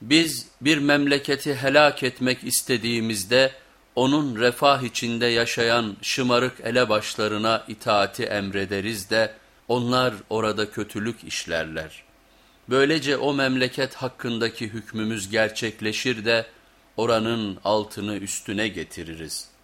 Biz bir memleketi helak etmek istediğimizde onun refah içinde yaşayan şımarık elebaşlarına itaati emrederiz de onlar orada kötülük işlerler. Böylece o memleket hakkındaki hükmümüz gerçekleşir de oranın altını üstüne getiririz.''